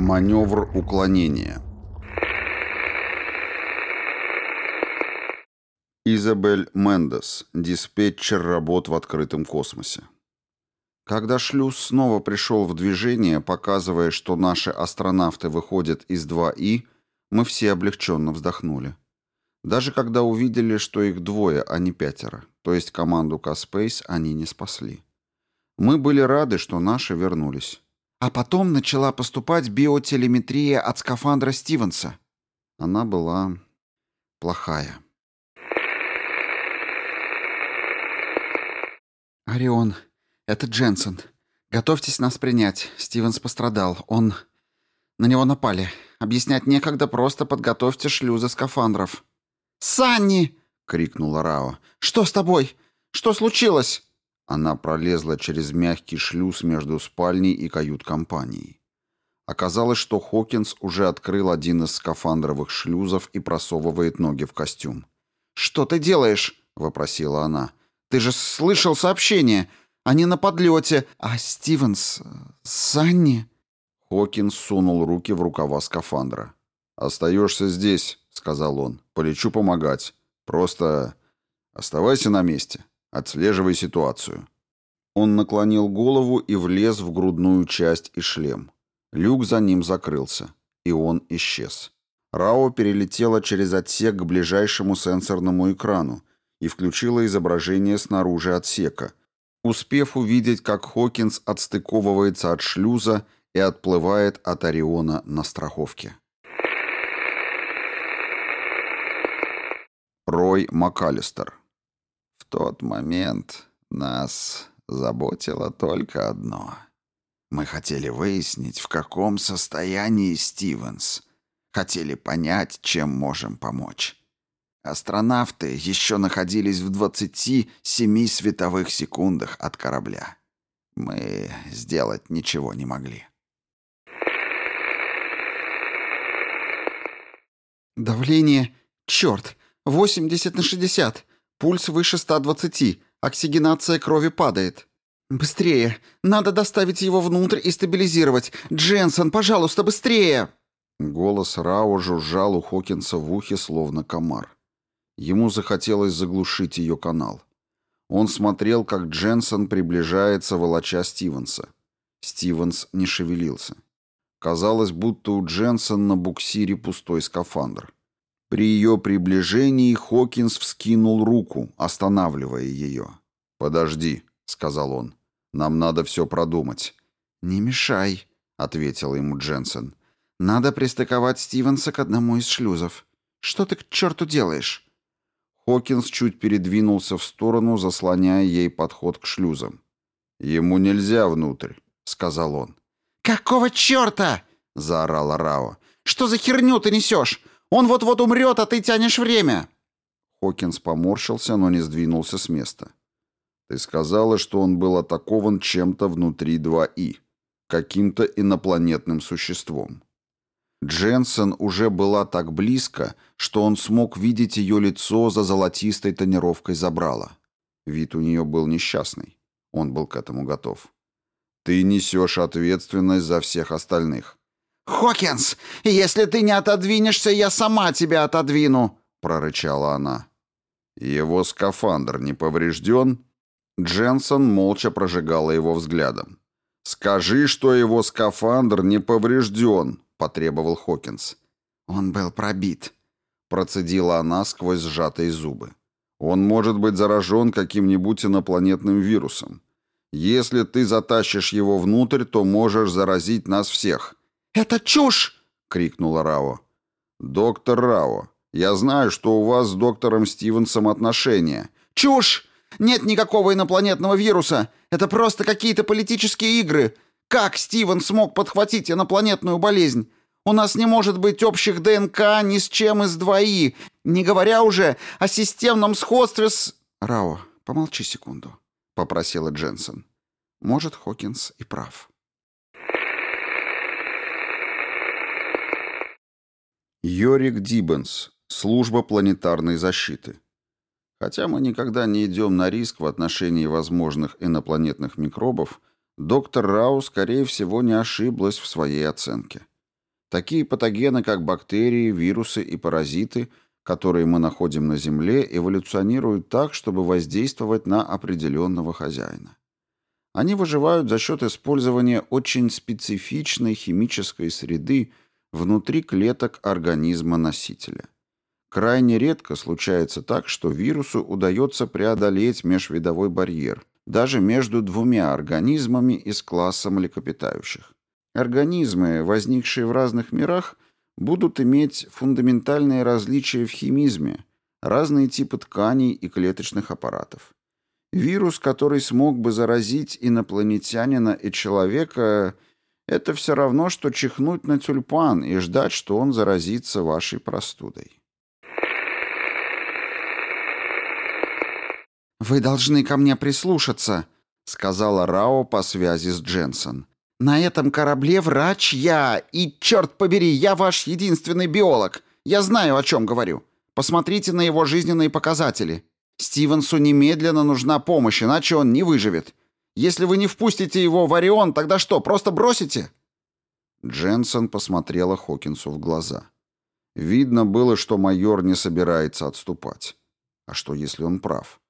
Маневр уклонения. Изабель Мендес, диспетчер работ в открытом космосе. Когда шлюз снова пришел в движение, показывая, что наши астронавты выходят из 2И, мы все облегченно вздохнули. Даже когда увидели, что их двое, а не пятеро, то есть команду Каспейс они не спасли. Мы были рады, что наши вернулись. А потом начала поступать биотелеметрия от скафандра Стивенса. Она была плохая. «Орион, это Дженсен. Готовьтесь нас принять. Стивенс пострадал. Он... На него напали. Объяснять некогда, просто подготовьте шлюзы скафандров». «Санни!» — крикнула Рао. «Что с тобой? Что случилось?» Она пролезла через мягкий шлюз между спальней и кают-компанией. Оказалось, что Хокинс уже открыл один из скафандровых шлюзов и просовывает ноги в костюм. «Что ты делаешь?» — вопросила она. «Ты же слышал сообщение. Они на подлете. А Стивенс... Санни...» Хокинс сунул руки в рукава скафандра. «Остаешься здесь», — сказал он. «Полечу помогать. Просто оставайся на месте». Отслеживай ситуацию». Он наклонил голову и влез в грудную часть и шлем. Люк за ним закрылся, и он исчез. Рао перелетела через отсек к ближайшему сенсорному экрану и включила изображение снаружи отсека, успев увидеть, как Хокинс отстыковывается от шлюза и отплывает от Ориона на страховке. Рой МакАлистер тот момент нас заботило только одно. Мы хотели выяснить, в каком состоянии Стивенс. Хотели понять, чем можем помочь. Астронавты еще находились в 27 световых секундах от корабля. Мы сделать ничего не могли. «Давление... Черт! 80 на 60! Пульс выше 120, оксигенация крови падает. Быстрее! Надо доставить его внутрь и стабилизировать. Дженсен, пожалуйста, быстрее!» Голос Рао жужжал у Хокинса в ухе, словно комар. Ему захотелось заглушить ее канал. Он смотрел, как Дженсен приближается, волоча Стивенса. Стивенс не шевелился. Казалось, будто у Дженсен на буксире пустой скафандр. При ее приближении Хокинс вскинул руку, останавливая ее. «Подожди», — сказал он, — «нам надо все продумать». «Не мешай», — ответил ему Дженсен. «Надо пристыковать Стивенса к одному из шлюзов. Что ты к черту делаешь?» Хокинс чуть передвинулся в сторону, заслоняя ей подход к шлюзам. «Ему нельзя внутрь», — сказал он. «Какого черта?» — заорала Рао. «Что за херню ты несешь? Он вот-вот умрет, а ты тянешь время!» Хокинс поморщился, но не сдвинулся с места. «Ты сказала, что он был атакован чем-то внутри 2И, каким-то инопланетным существом». Дженсен уже была так близко, что он смог видеть ее лицо за золотистой тонировкой забрала. Вид у нее был несчастный. Он был к этому готов. «Ты несешь ответственность за всех остальных. «Хокинс, если ты не отодвинешься, я сама тебя отодвину!» — прорычала она. «Его скафандр не поврежден?» Дженсон молча прожигала его взглядом. «Скажи, что его скафандр не поврежден», — потребовал Хокинс. «Он был пробит», — процедила она сквозь сжатые зубы. «Он может быть заражен каким-нибудь инопланетным вирусом. Если ты затащишь его внутрь, то можешь заразить нас всех. «Это чушь!» — крикнула Рао. «Доктор Рао, я знаю, что у вас с доктором Стивенсом отношения». «Чушь! Нет никакого инопланетного вируса! Это просто какие-то политические игры! Как Стивен смог подхватить инопланетную болезнь? У нас не может быть общих ДНК ни с чем из двои, не говоря уже о системном сходстве с...» «Рао, помолчи секунду», — попросила Дженсен. «Может, Хокинс и прав». Йорик Дибенс. Служба планетарной защиты. Хотя мы никогда не идем на риск в отношении возможных инопланетных микробов, доктор Рау, скорее всего, не ошиблась в своей оценке. Такие патогены, как бактерии, вирусы и паразиты, которые мы находим на Земле, эволюционируют так, чтобы воздействовать на определенного хозяина. Они выживают за счет использования очень специфичной химической среды внутри клеток организма носителя. Крайне редко случается так, что вирусу удается преодолеть межвидовой барьер, даже между двумя организмами из класса млекопитающих. Организмы, возникшие в разных мирах, будут иметь фундаментальные различия в химизме, разные типы тканей и клеточных аппаратов. Вирус, который смог бы заразить инопланетянина и человека, это все равно, что чихнуть на тюльпан и ждать, что он заразится вашей простудой. «Вы должны ко мне прислушаться», — сказала Рао по связи с Дженсон. «На этом корабле врач я, и, черт побери, я ваш единственный биолог. Я знаю, о чем говорю. Посмотрите на его жизненные показатели. Стивенсу немедленно нужна помощь, иначе он не выживет. Если вы не впустите его в Орион, тогда что, просто бросите?» Дженсон посмотрела Хокинсу в глаза. Видно было, что майор не собирается отступать. А что, если он прав?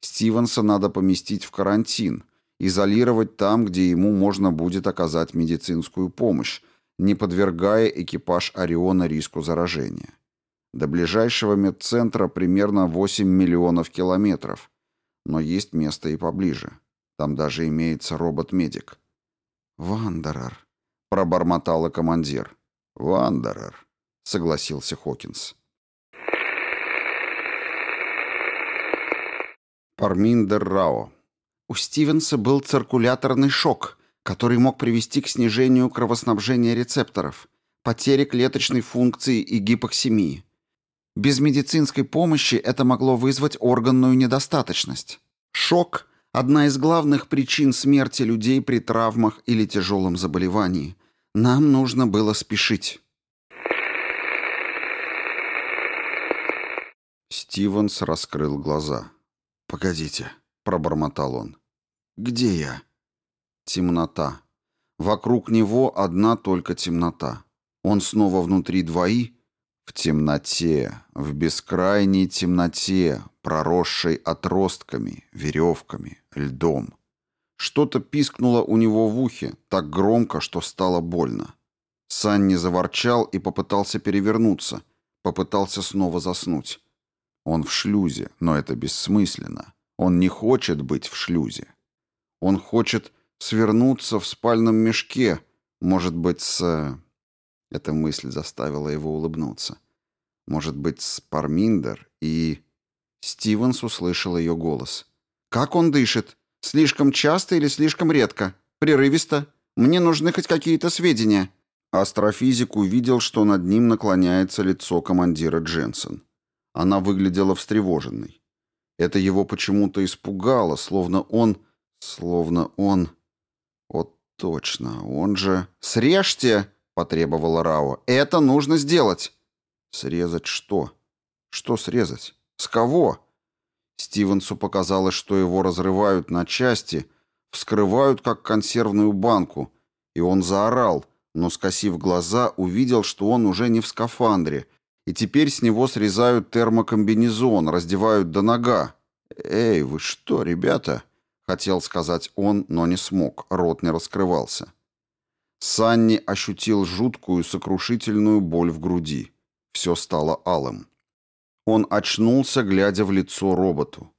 Стивенса надо поместить в карантин, изолировать там, где ему можно будет оказать медицинскую помощь, не подвергая экипаж Ориона риску заражения. До ближайшего медцентра примерно 8 миллионов километров, но есть место и поближе. Там даже имеется робот-медик. «Вандерер», — пробормотала командир. «Вандерер», — согласился Хокинс. Парминдер Рао. У Стивенса был циркуляторный шок, который мог привести к снижению кровоснабжения рецепторов, потере клеточной функции и гипоксемии. Без медицинской помощи это могло вызвать органную недостаточность. Шок – одна из главных причин смерти людей при травмах или тяжелом заболевании. Нам нужно было спешить. Стивенс раскрыл глаза. «Погодите», — пробормотал он. «Где я?» Темнота. Вокруг него одна только темнота. Он снова внутри двои. В темноте, в бескрайней темноте, проросшей отростками, веревками, льдом. Что-то пискнуло у него в ухе, так громко, что стало больно. Санни заворчал и попытался перевернуться, попытался снова заснуть. Он в шлюзе, но это бессмысленно. Он не хочет быть в шлюзе. Он хочет свернуться в спальном мешке, может быть, с... Эта мысль заставила его улыбнуться. Может быть, с Парминдер и... Стивенс услышал ее голос. «Как он дышит? Слишком часто или слишком редко? Прерывисто? Мне нужны хоть какие-то сведения». Астрофизик увидел, что над ним наклоняется лицо командира Дженсен. Она выглядела встревоженной. Это его почему-то испугало, словно он... Словно он... Вот точно, он же... «Срежьте!» — потребовала Рао. «Это нужно сделать!» «Срезать что? Что срезать? С кого?» Стивенсу показалось, что его разрывают на части, вскрывают, как консервную банку, и он заорал, но, скосив глаза, увидел, что он уже не в скафандре — и теперь с него срезают термокомбинезон, раздевают до нога. «Эй, вы что, ребята?» — хотел сказать он, но не смог, рот не раскрывался. Санни ощутил жуткую сокрушительную боль в груди. Все стало алым. Он очнулся, глядя в лицо роботу.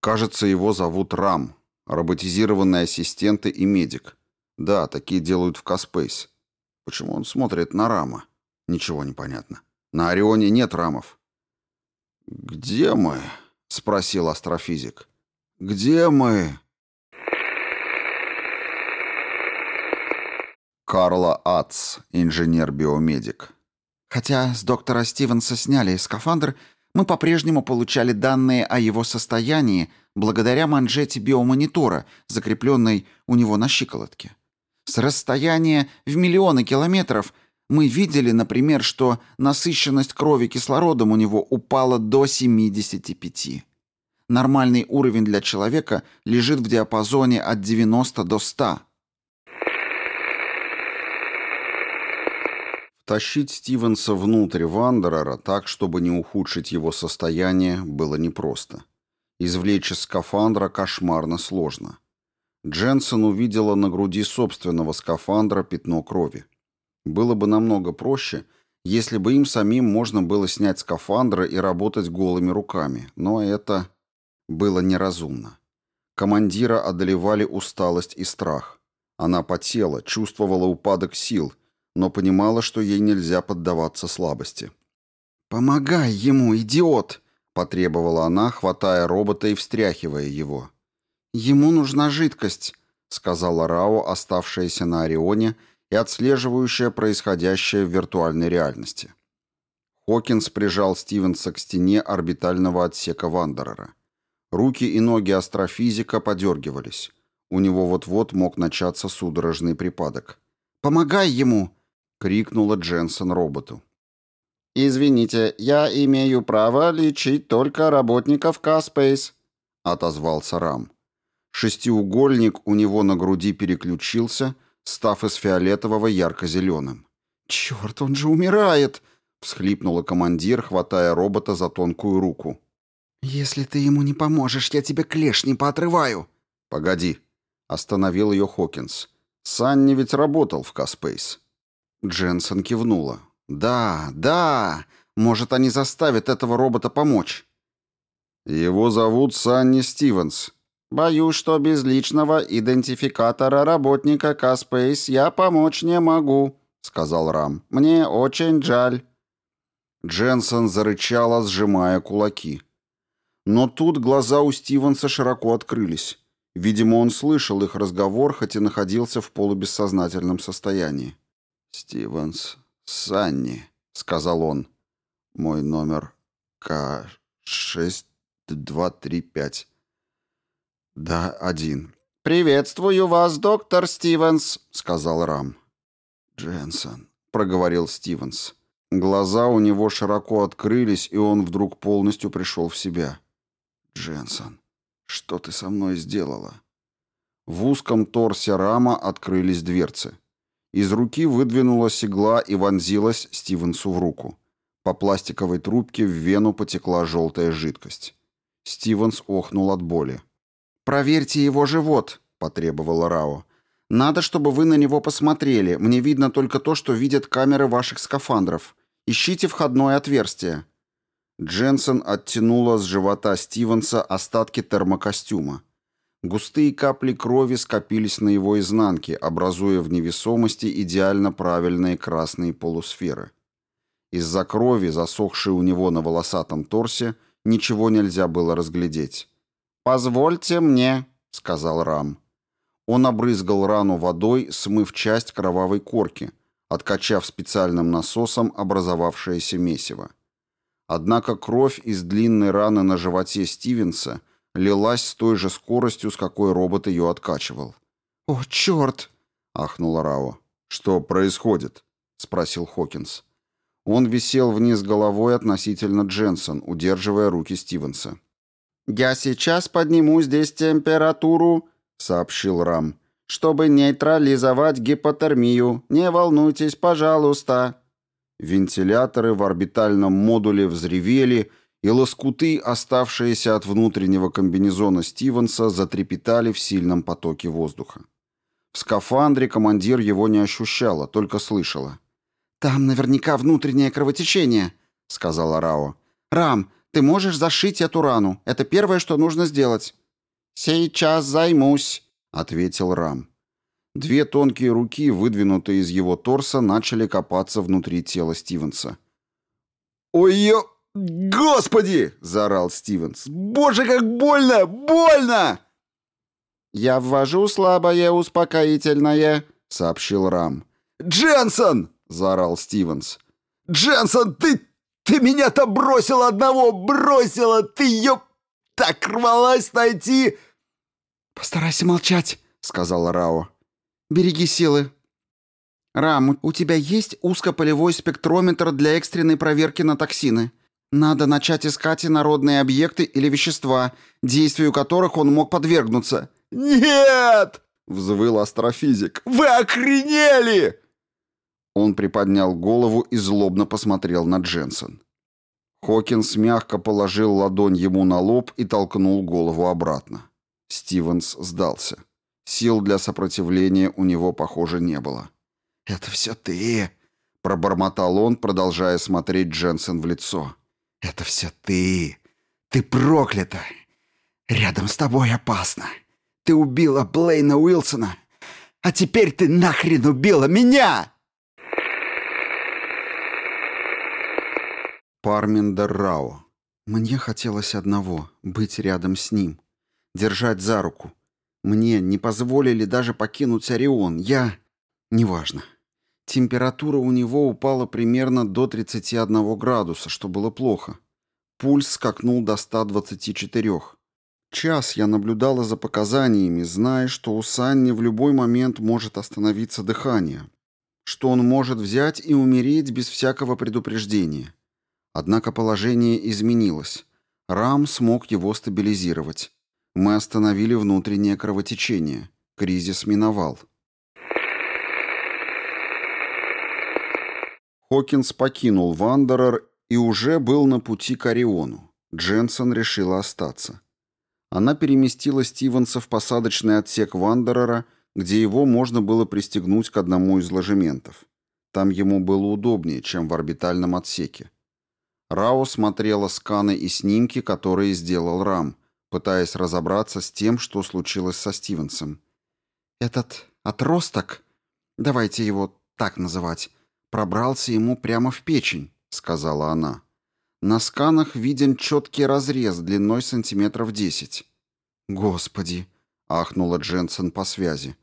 Кажется, его зовут Рам, роботизированные ассистенты и медик. Да, такие делают в Каспейс. Почему он смотрит на Рама? Ничего не понятно. На Орионе нет рамов. «Где мы?» — спросил астрофизик. «Где мы?» Карла Ац, инженер-биомедик. Хотя с доктора Стивенса сняли скафандр, мы по-прежнему получали данные о его состоянии благодаря манжете биомонитора, закрепленной у него на щиколотке. С расстояния в миллионы километров мы видели, например, что насыщенность крови кислородом у него упала до 75. Нормальный уровень для человека лежит в диапазоне от 90 до 100. Втащить Стивенса внутрь Вандерера так, чтобы не ухудшить его состояние, было непросто. Извлечь из скафандра кошмарно сложно. Дженсен увидела на груди собственного скафандра пятно крови. Было бы намного проще, если бы им самим можно было снять скафандры и работать голыми руками, но это было неразумно. Командира одолевали усталость и страх. Она потела, чувствовала упадок сил, но понимала, что ей нельзя поддаваться слабости. «Помогай ему, идиот!» — потребовала она, хватая робота и встряхивая его. «Ему нужна жидкость», — сказала Рао, оставшаяся на Орионе и отслеживающая происходящее в виртуальной реальности. Хокинс прижал Стивенса к стене орбитального отсека Вандерера. Руки и ноги астрофизика подергивались. У него вот-вот мог начаться судорожный припадок. «Помогай ему!» — крикнула Дженсен роботу. «Извините, я имею право лечить только работников Каспейс», — отозвался Рам. Шестиугольник у него на груди переключился, став из фиолетового ярко-зеленым. «Черт, он же умирает!» — всхлипнула командир, хватая робота за тонкую руку. «Если ты ему не поможешь, я тебе клешни поотрываю». «Погоди», — остановил ее Хокинс. «Санни ведь работал в Каспейс». Дженсен кивнула. «Да, да, может, они заставят этого робота помочь». «Его зовут Санни Стивенс». «Боюсь, что без личного идентификатора работника Каспейс я помочь не могу», — сказал Рам. «Мне очень жаль». Дженсен зарычала, сжимая кулаки. Но тут глаза у Стивенса широко открылись. Видимо, он слышал их разговор, хоть и находился в полубессознательном состоянии. «Стивенс, Санни», — сказал он. «Мой номер К-6235. Да, один». «Приветствую вас, доктор Стивенс», — сказал Рам. «Дженсон», — проговорил Стивенс. Глаза у него широко открылись, и он вдруг полностью пришел в себя. «Дженсон, что ты со мной сделала?» В узком торсе рама открылись дверцы. Из руки выдвинулась игла и вонзилась Стивенсу в руку. По пластиковой трубке в вену потекла желтая жидкость. Стивенс охнул от боли. «Проверьте его живот», — потребовала Рао. «Надо, чтобы вы на него посмотрели. Мне видно только то, что видят камеры ваших скафандров. Ищите входное отверстие». Дженсен оттянула с живота Стивенса остатки термокостюма. Густые капли крови скопились на его изнанке, образуя в невесомости идеально правильные красные полусферы. Из-за крови, засохшей у него на волосатом торсе, ничего нельзя было разглядеть. «Позвольте мне», — сказал Рам. Он обрызгал рану водой, смыв часть кровавой корки, откачав специальным насосом образовавшееся месиво. Однако кровь из длинной раны на животе Стивенса лилась с той же скоростью, с какой робот ее откачивал. «О, черт!» — ахнула Рао. «Что происходит?» — спросил Хокинс. Он висел вниз головой относительно Дженсон, удерживая руки Стивенса. «Я сейчас подниму здесь температуру», — сообщил Рам, «чтобы нейтрализовать гипотермию. Не волнуйтесь, пожалуйста». Вентиляторы в орбитальном модуле взревели, и лоскуты, оставшиеся от внутреннего комбинезона Стивенса, затрепетали в сильном потоке воздуха. В скафандре командир его не ощущала, только слышала. «Там наверняка внутреннее кровотечение», — сказала Рао. «Рам, ты можешь зашить эту рану. Это первое, что нужно сделать». «Сейчас займусь», — ответил Рам. Две тонкие руки, выдвинутые из его торса, начали копаться внутри тела Стивенса. «Ой-ё... Господи!» — заорал Стивенс. «Боже, как больно! Больно!» «Я ввожу слабое успокоительное», — сообщил Рам. «Дженсон!» — заорал Стивенс. «Дженсон, ты... ты меня-то бросил одного! Бросила! Ты ее... так рвалась найти!» «Постарайся молчать», — сказал Рао. Береги силы. Рам, у тебя есть узкополевой спектрометр для экстренной проверки на токсины. Надо начать искать инородные объекты или вещества, действию которых он мог подвергнуться. Нет! взвыл астрофизик. Вы охренели! Он приподнял голову и злобно посмотрел на Дженсен. Хокинс мягко положил ладонь ему на лоб и толкнул голову обратно. Стивенс сдался. Сил для сопротивления у него, похоже, не было. «Это все ты!» — пробормотал он, продолжая смотреть Дженсен в лицо. «Это все ты! Ты проклята! Рядом с тобой опасно! Ты убила Блейна Уилсона, а теперь ты нахрен убила меня!» Парминдер Рао. Мне хотелось одного — быть рядом с ним, держать за руку. Мне не позволили даже покинуть Орион. Я... Неважно. Температура у него упала примерно до 31 градуса, что было плохо. Пульс скакнул до 124. Час я наблюдала за показаниями, зная, что у Санни в любой момент может остановиться дыхание, что он может взять и умереть без всякого предупреждения. Однако положение изменилось. Рам смог его стабилизировать. Мы остановили внутреннее кровотечение. Кризис миновал. Хокинс покинул Вандерер и уже был на пути к Ориону. Дженсен решила остаться. Она переместила Стивенса в посадочный отсек Вандерера, где его можно было пристегнуть к одному из ложементов. Там ему было удобнее, чем в орбитальном отсеке. Рао смотрела сканы и снимки, которые сделал Рам, пытаясь разобраться с тем, что случилось со Стивенсом. «Этот отросток, давайте его так называть, пробрался ему прямо в печень», — сказала она. «На сканах виден четкий разрез длиной сантиметров десять». «Господи!» — ахнула Дженсен по связи.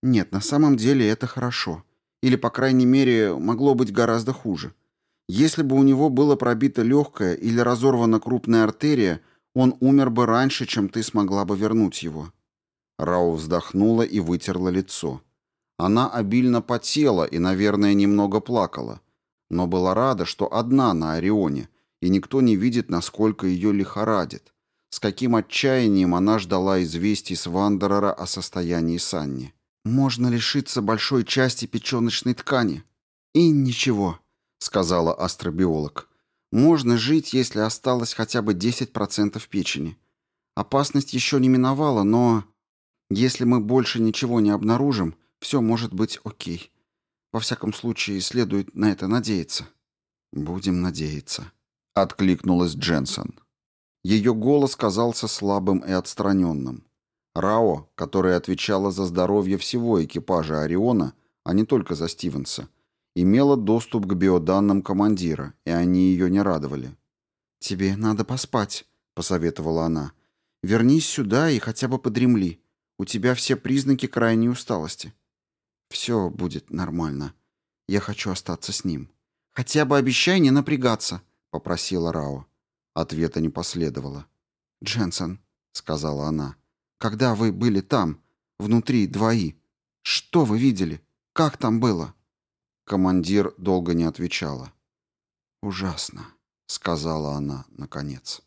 «Нет, на самом деле это хорошо. Или, по крайней мере, могло быть гораздо хуже. Если бы у него было пробито легкое или разорвана крупная артерия, он умер бы раньше, чем ты смогла бы вернуть его». Рау вздохнула и вытерла лицо. Она обильно потела и, наверное, немного плакала, но была рада, что одна на Орионе, и никто не видит, насколько ее лихорадит, с каким отчаянием она ждала известий с Вандерера о состоянии Санни. «Можно лишиться большой части печеночной ткани. И ничего», — сказала астробиолог. Можно жить, если осталось хотя бы 10% печени. Опасность еще не миновала, но если мы больше ничего не обнаружим, все может быть окей. Во всяком случае, следует на это надеяться. Будем надеяться, откликнулась Дженсен. Ее голос казался слабым и отстраненным. Рао, которая отвечала за здоровье всего экипажа Ориона, а не только за Стивенса, имела доступ к биоданным командира, и они ее не радовали. «Тебе надо поспать», — посоветовала она. «Вернись сюда и хотя бы подремли. У тебя все признаки крайней усталости». «Все будет нормально. Я хочу остаться с ним». «Хотя бы обещай не напрягаться», — попросила Рао. Ответа не последовало. «Дженсен», — сказала она, — «когда вы были там, внутри двои, что вы видели? Как там было?» Командир долго не отвечала. «Ужасно», — сказала она наконец.